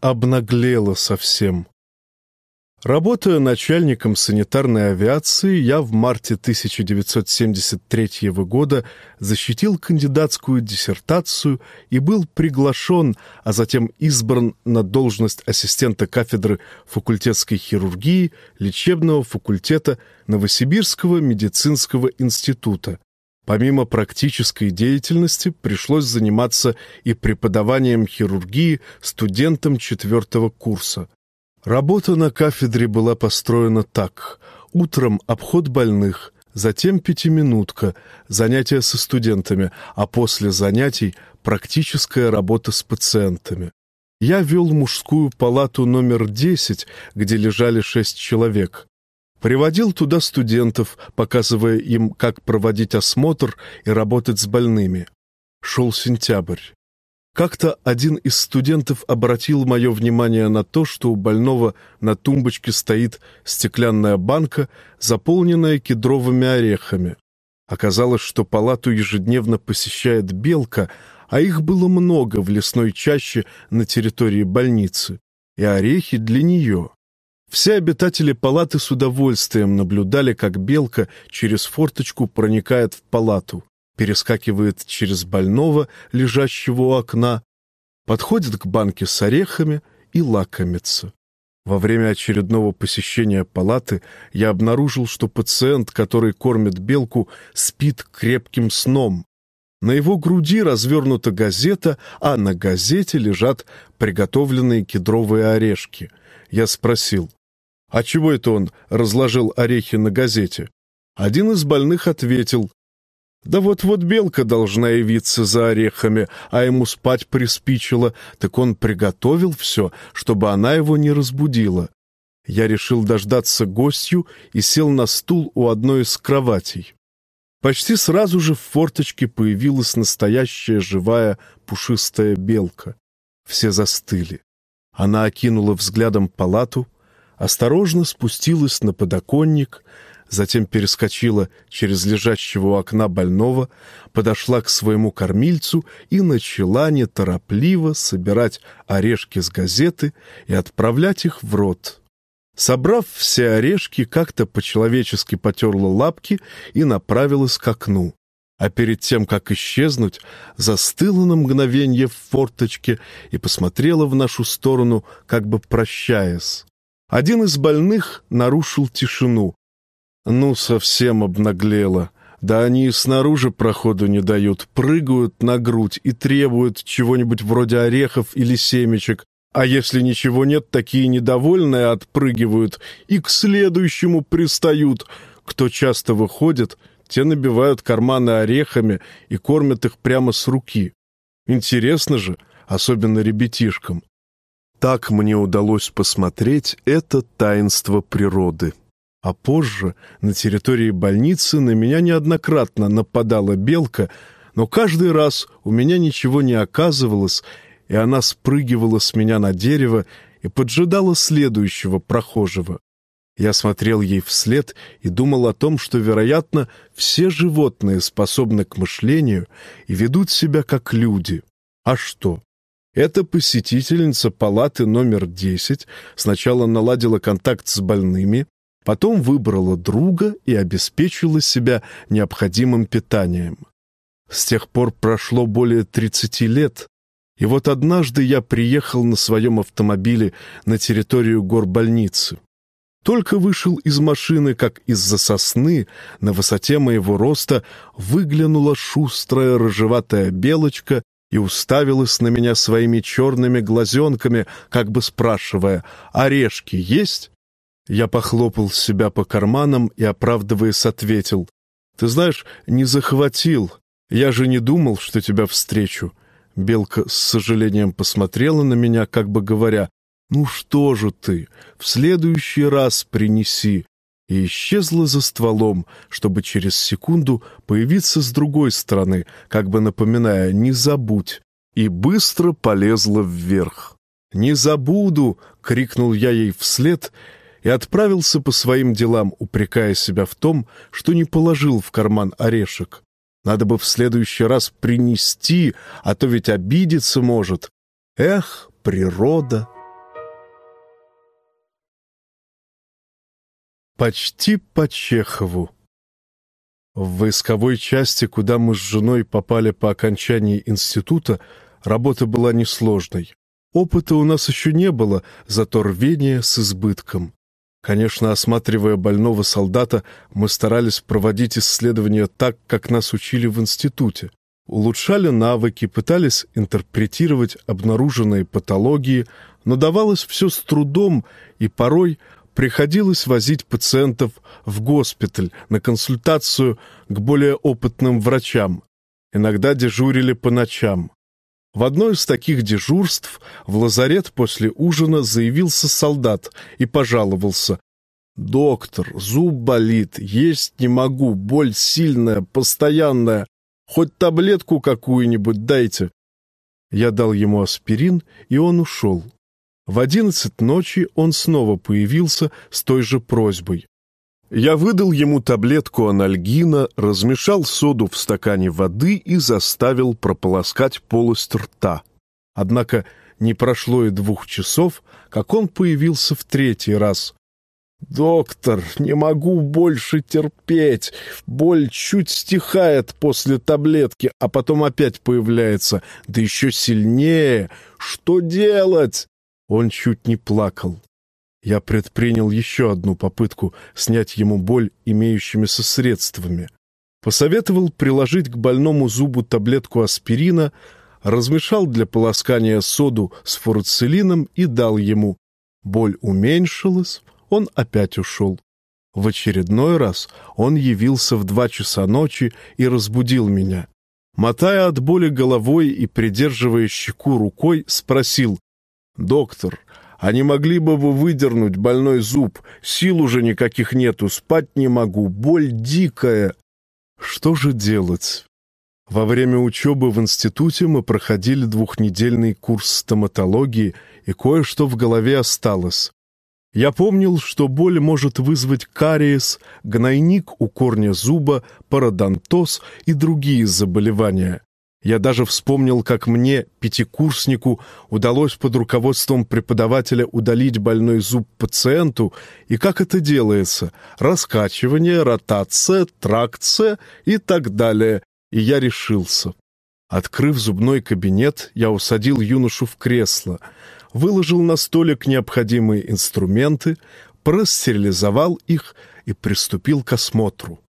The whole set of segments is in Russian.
обнаглела совсем. Работая начальником санитарной авиации, я в марте 1973 года защитил кандидатскую диссертацию и был приглашен, а затем избран на должность ассистента кафедры факультетской хирургии лечебного факультета Новосибирского медицинского института. Помимо практической деятельности пришлось заниматься и преподаванием хирургии студентам четвертого курса. Работа на кафедре была построена так. Утром обход больных, затем пятиминутка, занятия со студентами, а после занятий практическая работа с пациентами. Я вел мужскую палату номер 10, где лежали шесть человек. Приводил туда студентов, показывая им, как проводить осмотр и работать с больными. Шел сентябрь. Как-то один из студентов обратил мое внимание на то, что у больного на тумбочке стоит стеклянная банка, заполненная кедровыми орехами. Оказалось, что палату ежедневно посещает белка, а их было много в лесной чаще на территории больницы, и орехи для нее. Все обитатели палаты с удовольствием наблюдали, как белка через форточку проникает в палату перескакивает через больного, лежащего у окна, подходит к банке с орехами и лакомится. Во время очередного посещения палаты я обнаружил, что пациент, который кормит белку, спит крепким сном. На его груди развернута газета, а на газете лежат приготовленные кедровые орешки. Я спросил, а чего это он разложил орехи на газете? Один из больных ответил, да вот-вот белка должна явиться за орехами, а ему спать приспичило, так он приготовил все, чтобы она его не разбудила. Я решил дождаться гостью и сел на стул у одной из кроватей. Почти сразу же в форточке появилась настоящая живая пушистая белка. Все застыли. Она окинула взглядом палату, осторожно спустилась на подоконник, затем перескочила через лежащего у окна больного, подошла к своему кормильцу и начала неторопливо собирать орешки с газеты и отправлять их в рот. Собрав все орешки, как-то по-человечески потерла лапки и направилась к окну. А перед тем, как исчезнуть, застыла на мгновенье в форточке и посмотрела в нашу сторону, как бы прощаясь. Один из больных нарушил тишину, ну, совсем обнаглела. Да они и снаружи проходу не дают, прыгают на грудь и требуют чего-нибудь вроде орехов или семечек. А если ничего нет, такие недовольные отпрыгивают и к следующему пристают. Кто часто выходит, те набивают карманы орехами и кормят их прямо с руки. Интересно же, особенно ребятишкам. Так мне удалось посмотреть это таинство природы. А позже на территории больницы на меня неоднократно нападала белка, но каждый раз у меня ничего не оказывалось, и она спрыгивала с меня на дерево и поджидала следующего прохожего. Я смотрел ей вслед и думал о том, что, вероятно, все животные способны к мышлению и ведут себя как люди. А что? Эта посетительница палаты номер 10 сначала наладила контакт с больными, Потом выбрала друга и обеспечила себя необходимым питанием. С тех пор прошло более 30 лет, и вот однажды я приехал на своем автомобиле на территорию горбольницы. Только вышел из машины, как из-за сосны, на высоте моего роста, выглянула шустрая рыжеватая белочка и уставилась на меня своими черными глазенками, как бы спрашивая, «Орешки есть?» Я похлопал себя по карманам и, оправдываясь, ответил. «Ты знаешь, не захватил. Я же не думал, что тебя встречу». Белка с сожалением посмотрела на меня, как бы говоря, «Ну что же ты, в следующий раз принеси». И исчезла за стволом, чтобы через секунду появиться с другой стороны, как бы напоминая «не забудь», и быстро полезла вверх. «Не забуду!» — крикнул я ей вслед — и отправился по своим делам, упрекая себя в том, что не положил в карман орешек. Надо бы в следующий раз принести, а то ведь обидеться может. Эх, природа! Почти по Чехову. В войсковой части, куда мы с женой попали по окончании института, работа была несложной. Опыта у нас еще не было, зато рвение с избытком. Конечно, осматривая больного солдата, мы старались проводить исследования так, как нас учили в институте. Улучшали навыки, пытались интерпретировать обнаруженные патологии, но давалось все с трудом, и порой приходилось возить пациентов в госпиталь на консультацию к более опытным врачам. Иногда дежурили по ночам. В одно из таких дежурств в лазарет после ужина заявился солдат и пожаловался. «Доктор, зуб болит, есть не могу, боль сильная, постоянная. Хоть таблетку какую-нибудь дайте». Я дал ему аспирин, и он ушел. В одиннадцать ночи он снова появился с той же просьбой. Я выдал ему таблетку анальгина, размешал соду в стакане воды и заставил прополоскать полость рта. Однако не прошло и двух часов, как он появился в третий раз. «Доктор, не могу больше терпеть. Боль чуть стихает после таблетки, а потом опять появляется, да еще сильнее. Что делать?» Он чуть не плакал. Я предпринял еще одну попытку снять ему боль имеющимися средствами. Посоветовал приложить к больному зубу таблетку аспирина, размешал для полоскания соду с фурцелином и дал ему. Боль уменьшилась, он опять ушел. В очередной раз он явился в два часа ночи и разбудил меня. Мотая от боли головой и придерживая щеку рукой, спросил, «Доктор, а не могли бы вы выдернуть больной зуб? Сил уже никаких нету, спать не могу, боль дикая». Что же делать? Во время учебы в институте мы проходили двухнедельный курс стоматологии, и кое-что в голове осталось. Я помнил, что боль может вызвать кариес, гнойник у корня зуба, пародонтоз и другие заболевания. Я даже вспомнил, как мне, пятикурснику, удалось под руководством преподавателя удалить больной зуб пациенту, и как это делается — раскачивание, ротация, тракция и так далее. И я решился. Открыв зубной кабинет, я усадил юношу в кресло, выложил на столик необходимые инструменты, простерилизовал их и приступил к осмотру.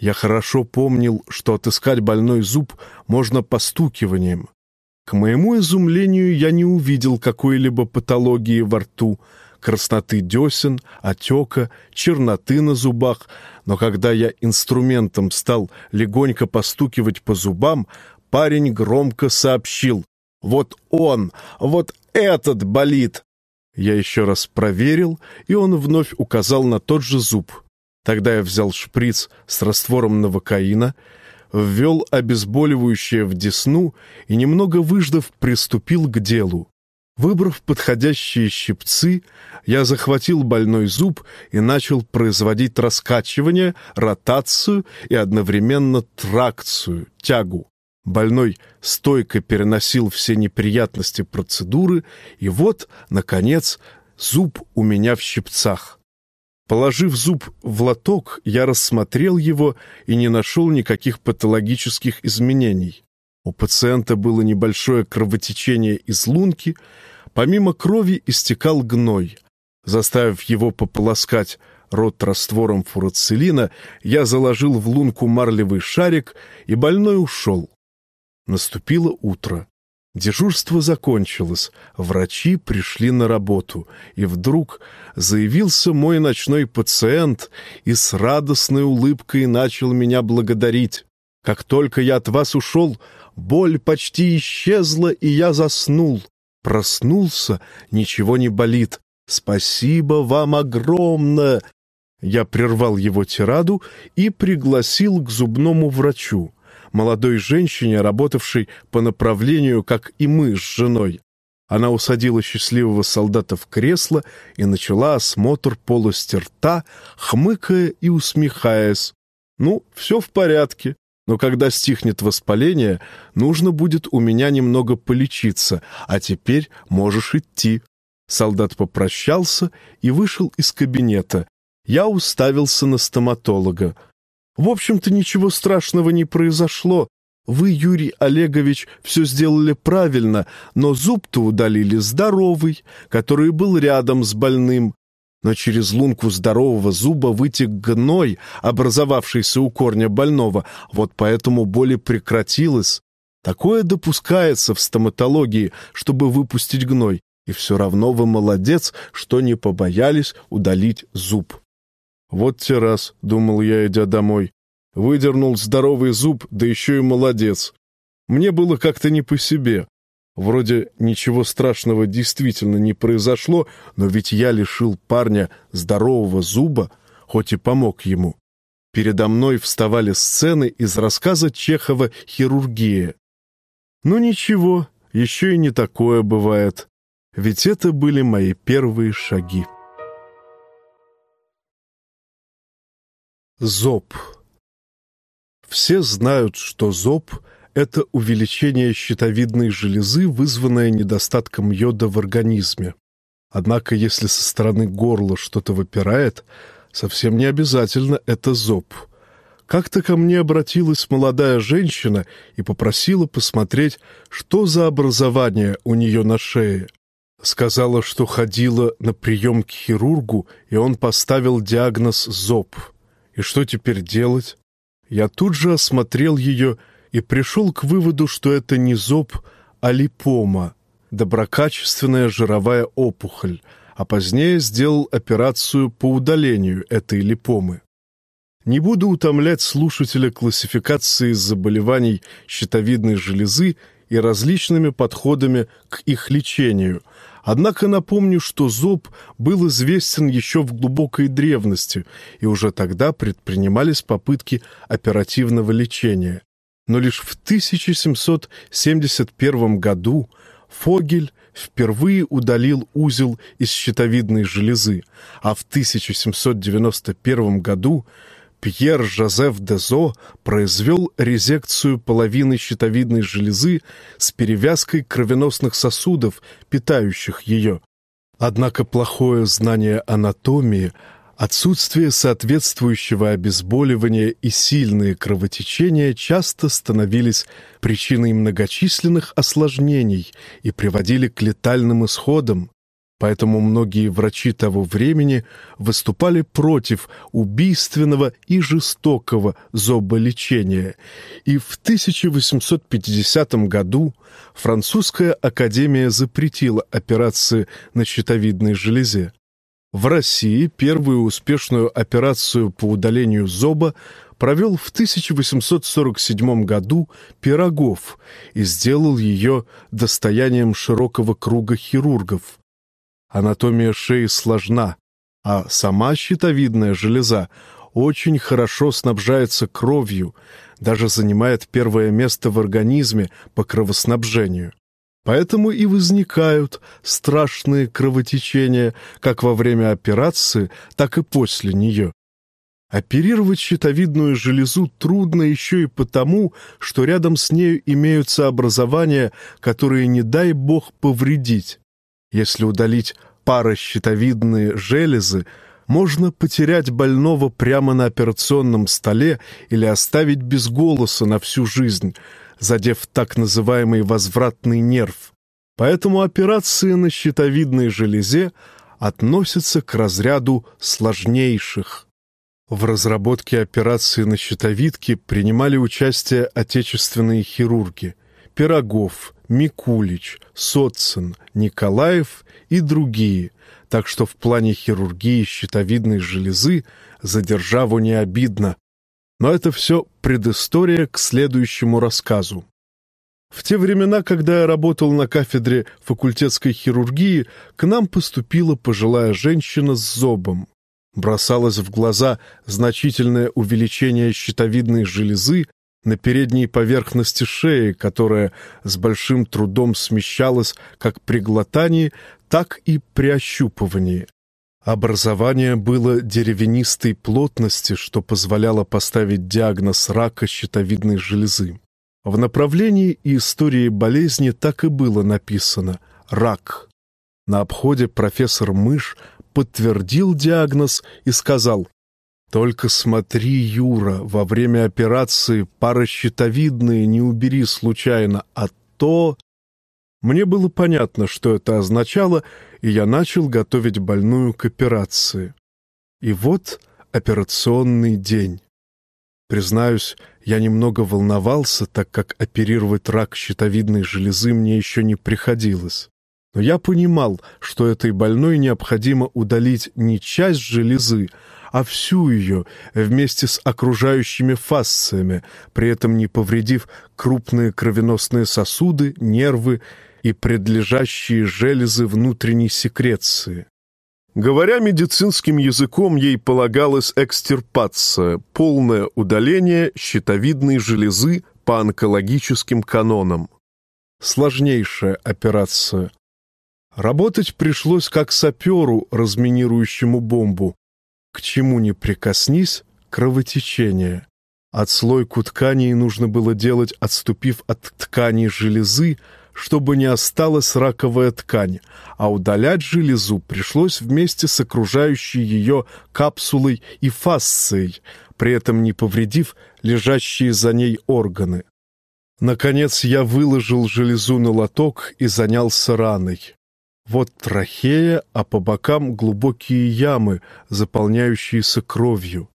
Я хорошо помнил, что отыскать больной зуб можно постукиванием. К моему изумлению я не увидел какой-либо патологии во рту, красноты десен, отека, черноты на зубах, но когда я инструментом стал легонько постукивать по зубам, парень громко сообщил «Вот он, вот этот болит!» Я еще раз проверил, и он вновь указал на тот же зуб. Тогда я взял шприц с раствором новокаина, ввел обезболивающее в десну и, немного выждав, приступил к делу. Выбрав подходящие щипцы, я захватил больной зуб и начал производить раскачивание, ротацию и одновременно тракцию, тягу. Больной стойко переносил все неприятности процедуры, и вот, наконец, зуб у меня в щипцах. Положив зуб в лоток, я рассмотрел его и не нашел никаких патологических изменений. У пациента было небольшое кровотечение из лунки, помимо крови истекал гной. Заставив его пополоскать рот раствором фурацилина, я заложил в лунку марлевый шарик, и больной ушел. Наступило утро. Дежурство закончилось, врачи пришли на работу, и вдруг заявился мой ночной пациент и с радостной улыбкой начал меня благодарить. Как только я от вас ушел, боль почти исчезла, и я заснул. Проснулся, ничего не болит. Спасибо вам огромное! Я прервал его тираду и пригласил к зубному врачу молодой женщине, работавшей по направлению, как и мы с женой. Она усадила счастливого солдата в кресло и начала осмотр полости рта, хмыкая и усмехаясь. «Ну, все в порядке, но когда стихнет воспаление, нужно будет у меня немного полечиться, а теперь можешь идти». Солдат попрощался и вышел из кабинета. Я уставился на стоматолога. В общем-то, ничего страшного не произошло. Вы, Юрий Олегович, все сделали правильно, но зуб-то удалили здоровый, который был рядом с больным. Но через лунку здорового зуба вытек гной, образовавшийся у корня больного, вот поэтому боль прекратилась. Такое допускается в стоматологии, чтобы выпустить гной, и все равно вы молодец, что не побоялись удалить зуб. Вот те раз, — думал я, идя домой, — выдернул здоровый зуб, да еще и молодец. Мне было как-то не по себе. Вроде ничего страшного действительно не произошло, но ведь я лишил парня здорового зуба, хоть и помог ему. Передо мной вставали сцены из рассказа Чехова «Хирургия». Ну ничего, еще и не такое бывает, ведь это были мои первые шаги. Зоб. Все знают, что зоб — это увеличение щитовидной железы, вызванное недостатком йода в организме. Однако, если со стороны горла что-то выпирает, совсем не обязательно это зоб — как-то ко мне обратилась молодая женщина и попросила посмотреть, что за образование у нее на шее. Сказала, что ходила на прием к хирургу, и он поставил диагноз «зоб». И что теперь делать? Я тут же осмотрел ее и пришел к выводу, что это не зоб, а липома, доброкачественная жировая опухоль, а позднее сделал операцию по удалению этой липомы. Не буду утомлять слушателя классификации заболеваний щитовидной железы и различными подходами к их лечению. Однако напомню, что зоб был известен еще в глубокой древности, и уже тогда предпринимались попытки оперативного лечения. Но лишь в 1771 году Фогель впервые удалил узел из щитовидной железы, а в 1791 году Пьер Жозеф Дезо произвел резекцию половины щитовидной железы с перевязкой кровеносных сосудов, питающих ее. Однако плохое знание анатомии, отсутствие соответствующего обезболивания и сильные кровотечения часто становились причиной многочисленных осложнений и приводили к летальным исходам. Поэтому многие врачи того времени выступали против убийственного и жестокого зоболечения. И в 1850 году французская академия запретила операции на щитовидной железе. В России первую успешную операцию по удалению зоба провел в 1847 году Пирогов и сделал ее достоянием широкого круга хирургов. Анатомия шеи сложна, а сама щитовидная железа очень хорошо снабжается кровью, даже занимает первое место в организме по кровоснабжению. Поэтому и возникают страшные кровотечения как во время операции, так и после нее. Оперировать щитовидную железу трудно еще и потому, что рядом с нею имеются образования, которые, не дай бог, повредить. Если удалить паращитовидные железы, можно потерять больного прямо на операционном столе или оставить без голоса на всю жизнь, задев так называемый возвратный нерв. Поэтому операции на щитовидной железе относятся к разряду сложнейших. В разработке операции на щитовидке принимали участие отечественные хирурги Пирогов, Микулич, Социн, Николаев и другие, так что в плане хирургии щитовидной железы за державу не обидно. Но это все предыстория к следующему рассказу. В те времена, когда я работал на кафедре факультетской хирургии, к нам поступила пожилая женщина с зобом. Бросалось в глаза значительное увеличение щитовидной железы на передней поверхности шеи, которая с большим трудом смещалась как при глотании, так и при ощупывании. Образование было деревянистой плотности, что позволяло поставить диагноз рака щитовидной железы. В направлении и истории болезни так и было написано «рак». На обходе профессор Мыш подтвердил диагноз и сказал, «Только смотри, Юра, во время операции паращитовидные не убери случайно, а то...» Мне было понятно, что это означало, и я начал готовить больную к операции. И вот операционный день. Признаюсь, я немного волновался, так как оперировать рак щитовидной железы мне еще не приходилось. Но я понимал, что этой больной необходимо удалить не часть железы, а всю ее вместе с окружающими фасциями, при этом не повредив крупные кровеносные сосуды, нервы и предлежащие железы внутренней секреции. Говоря медицинским языком, ей полагалась экстирпация, полное удаление щитовидной железы по онкологическим канонам. Сложнейшая операция. Работать пришлось как саперу, разминирующему бомбу. К чему не прикоснись — кровотечение. Отслойку тканей нужно было делать, отступив от ткани железы, чтобы не осталась раковая ткань, а удалять железу пришлось вместе с окружающей ее капсулой и фасцией, при этом не повредив лежащие за ней органы. Наконец я выложил железу на лоток и занялся раной. Вот трахея, а по бокам глубокие ямы, заполняющиеся кровью.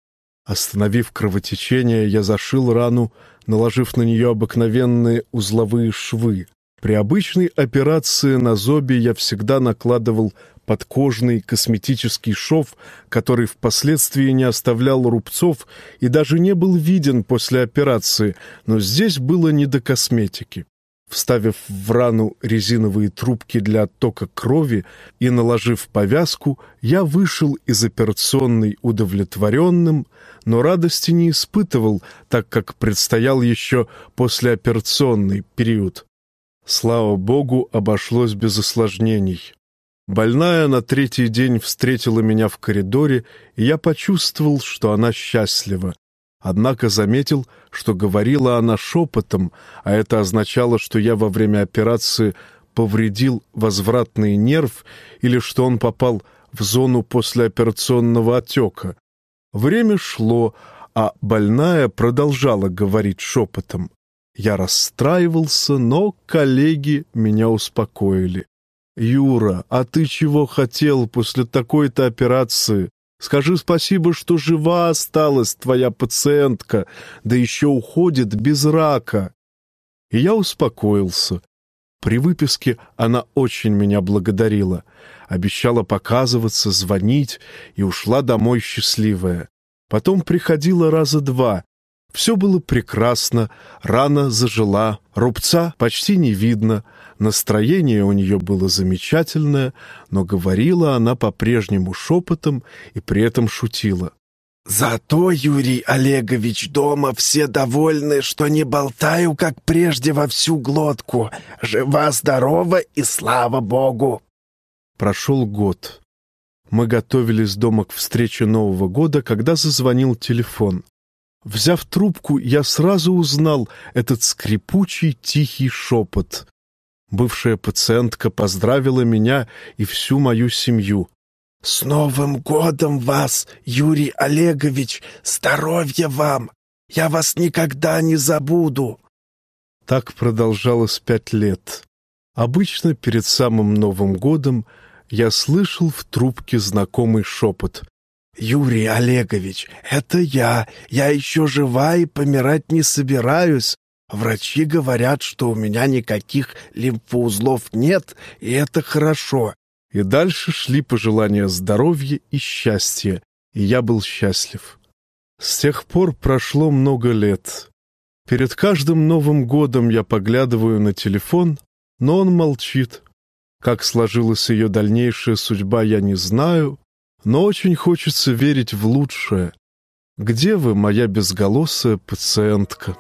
Остановив кровотечение, я зашил рану, наложив на нее обыкновенные узловые швы. При обычной операции на зобе я всегда накладывал подкожный косметический шов, который впоследствии не оставлял рубцов и даже не был виден после операции, но здесь было не до косметики. Вставив в рану резиновые трубки для оттока крови и наложив повязку, я вышел из операционной удовлетворенным, но радости не испытывал, так как предстоял еще послеоперационный период. Слава богу, обошлось без осложнений. Больная на третий день встретила меня в коридоре, и я почувствовал, что она счастлива. Однако заметил, что говорила она шепотом, а это означало, что я во время операции повредил возвратный нерв или что он попал в зону послеоперационного отека. Время шло, а больная продолжала говорить шепотом. Я расстраивался, но коллеги меня успокоили. «Юра, а ты чего хотел после такой-то операции? Скажи спасибо, что жива осталась твоя пациентка, да еще уходит без рака». И я успокоился. При выписке она очень меня благодарила, обещала показываться, звонить и ушла домой счастливая. Потом приходила раза два, все было прекрасно, рана зажила, рубца почти не видно, настроение у нее было замечательное, но говорила она по-прежнему шепотом и при этом шутила. «Зато, Юрий Олегович, дома все довольны, что не болтаю, как прежде, во всю глотку. Жива-здорова и слава Богу!» Прошел год. Мы готовились дома к встрече Нового года, когда зазвонил телефон. Взяв трубку, я сразу узнал этот скрипучий тихий шепот. Бывшая пациентка поздравила меня и всю мою семью. «С Новым годом вас, Юрий Олегович! Здоровья вам! Я вас никогда не забуду!» Так продолжалось пять лет. Обычно перед самым Новым годом я слышал в трубке знакомый шепот. «Юрий Олегович, это я. Я еще жива и помирать не собираюсь. Врачи говорят, что у меня никаких лимфоузлов нет, и это хорошо». И дальше шли пожелания здоровья и счастья, и я был счастлив. С тех пор прошло много лет. Перед каждым Новым годом я поглядываю на телефон, но он молчит. Как сложилась ее дальнейшая судьба, я не знаю, но очень хочется верить в лучшее. Где вы, моя безголосая пациентка?»